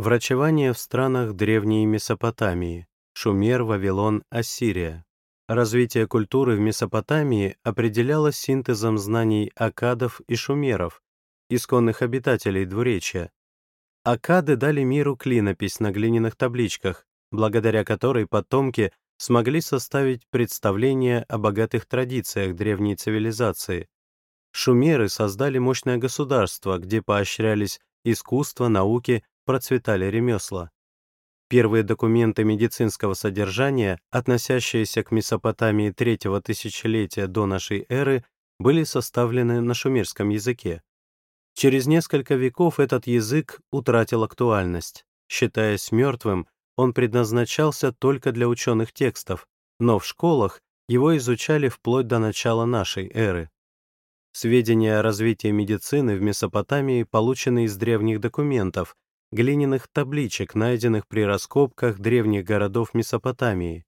Врачевание в странах древней Месопотамии. Шумер, Вавилон, Ассирия. Развитие культуры в Месопотамии определялось синтезом знаний акадов и шумеров, исконных обитателей двуречья. Акады дали миру клинопись на глиняных табличках, благодаря которой потомки смогли составить представление о богатых традициях древней цивилизации. Шумеры создали мощное государство, где поощрялись искусство, науки, процветали ремесла. Первые документы медицинского содержания, относящиеся к Месопотамии третьего тысячелетия до нашей эры, были составлены на шумерском языке. Через несколько веков этот язык утратил актуальность. Считаясь мертвым, он предназначался только для ученых текстов, но в школах его изучали вплоть до начала нашей эры. Сведения о развитии медицины в Месопотамии получены из древних документов, глиняных табличек, найденных при раскопках древних городов Месопотамии.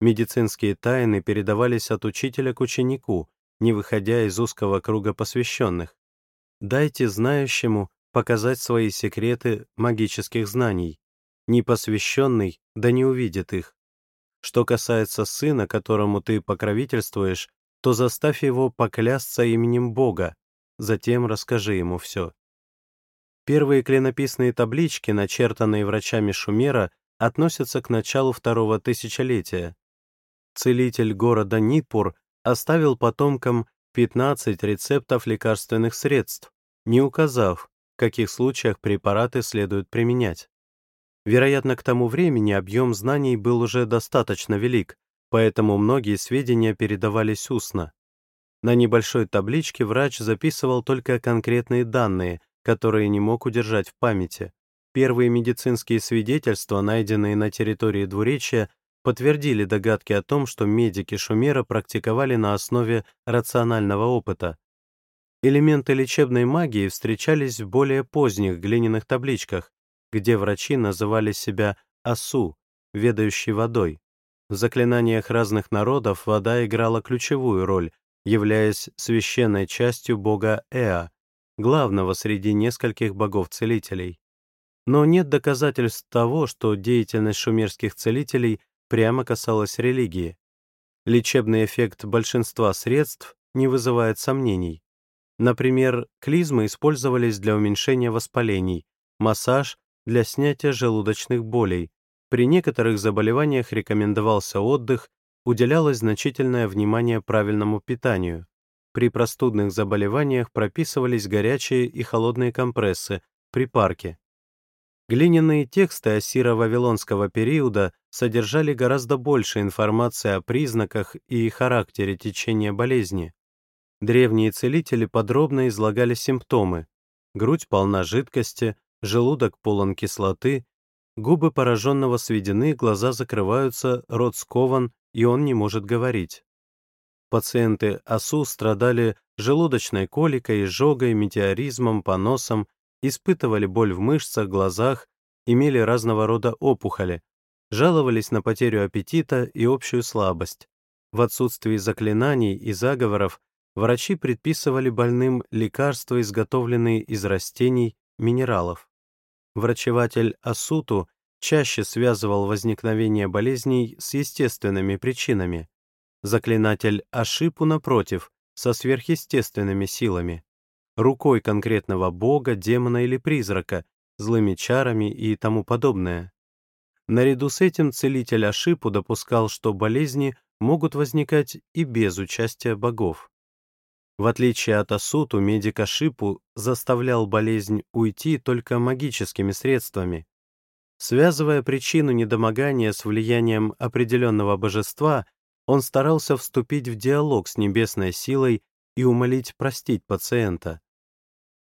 Медицинские тайны передавались от учителя к ученику, не выходя из узкого круга посвященных. Дайте знающему показать свои секреты магических знаний. Непосвященный да не увидит их. Что касается сына, которому ты покровительствуешь, то заставь его поклясться именем Бога, затем расскажи ему все. Первые клинописные таблички, начертанные врачами Шумера, относятся к началу второго тысячелетия. Целитель города Нипур оставил потомкам 15 рецептов лекарственных средств, не указав, в каких случаях препараты следует применять. Вероятно, к тому времени объем знаний был уже достаточно велик, поэтому многие сведения передавались устно. На небольшой табличке врач записывал только конкретные данные, которые не мог удержать в памяти. Первые медицинские свидетельства, найденные на территории двуречья, подтвердили догадки о том, что медики Шумера практиковали на основе рационального опыта. Элементы лечебной магии встречались в более поздних глиняных табличках, где врачи называли себя «асу», ведающий водой. В заклинаниях разных народов вода играла ключевую роль, являясь священной частью бога Эа, главного среди нескольких богов-целителей. Но нет доказательств того, что деятельность шумерских целителей прямо касалась религии. Лечебный эффект большинства средств не вызывает сомнений. Например, клизмы использовались для уменьшения воспалений, массаж — для снятия желудочных болей. При некоторых заболеваниях рекомендовался отдых, уделялось значительное внимание правильному питанию. При простудных заболеваниях прописывались горячие и холодные компрессы, припарки. Глиняные тексты ассиро-вавилонского периода содержали гораздо больше информации о признаках и характере течения болезни. Древние целители подробно излагали симптомы. Грудь полна жидкости, желудок полон кислоты, губы пораженного сведены, глаза закрываются, рот скован, и он не может говорить. Пациенты АСУ страдали желудочной коликой, изжогой, метеоризмом, поносом, испытывали боль в мышцах, глазах, имели разного рода опухоли, жаловались на потерю аппетита и общую слабость. В отсутствии заклинаний и заговоров врачи предписывали больным лекарства, изготовленные из растений, минералов. Врачеватель Асуту чаще связывал возникновение болезней с естественными причинами, Заклинатель Ашипу, напротив, со сверхъестественными силами, рукой конкретного бога, демона или призрака, злыми чарами и тому подобное. Наряду с этим целитель Ашипу допускал, что болезни могут возникать и без участия богов. В отличие от Асуту, медик Ашипу заставлял болезнь уйти только магическими средствами. Связывая причину недомогания с влиянием определенного божества, он старался вступить в диалог с небесной силой и умолить простить пациента.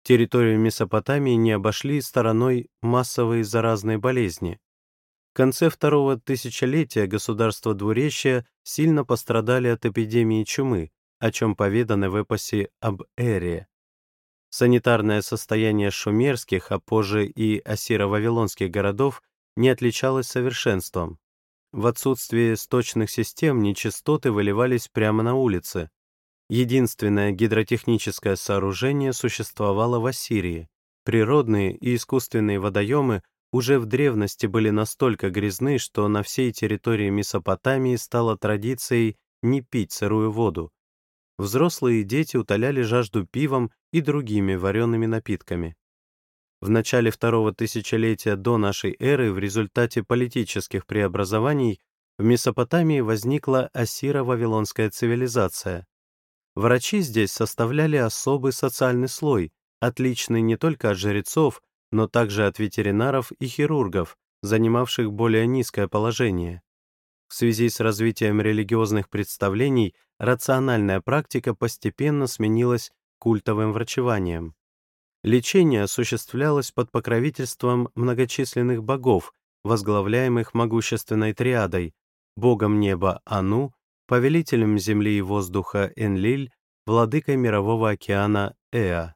Территорию Месопотамии не обошли стороной массовые заразные болезни. В конце второго тысячелетия государства Двуречья сильно пострадали от эпидемии чумы, о чем поведано в эпосе об Эре. Санитарное состояние шумерских, а позже и ассиро-вавилонских городов не отличалось совершенством. В отсутствие сточных систем нечистоты выливались прямо на улице. Единственное гидротехническое сооружение существовало в Ассирии. Природные и искусственные водоемы уже в древности были настолько грязны, что на всей территории Месопотамии стало традицией не пить сырую воду. Взрослые и дети утоляли жажду пивом и другими вареными напитками. В начале второго тысячелетия до нашей эры в результате политических преобразований в Месопотамии возникла ассиро-вавилонская цивилизация. Врачи здесь составляли особый социальный слой, отличный не только от жрецов, но также от ветеринаров и хирургов, занимавших более низкое положение. В связи с развитием религиозных представлений рациональная практика постепенно сменилась культовым врачеванием. Лечение осуществлялось под покровительством многочисленных богов, возглавляемых могущественной триадой, богом неба Ану, повелителем земли и воздуха Энлиль, владыкой мирового океана Эа.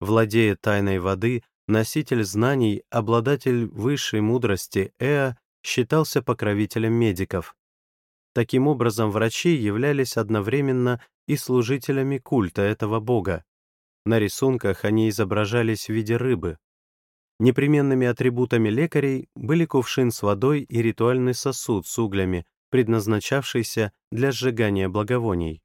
Владея тайной воды, носитель знаний, обладатель высшей мудрости Эа считался покровителем медиков. Таким образом, врачи являлись одновременно и служителями культа этого бога. На рисунках они изображались в виде рыбы. Непременными атрибутами лекарей были кувшин с водой и ритуальный сосуд с углями, предназначавшийся для сжигания благовоний.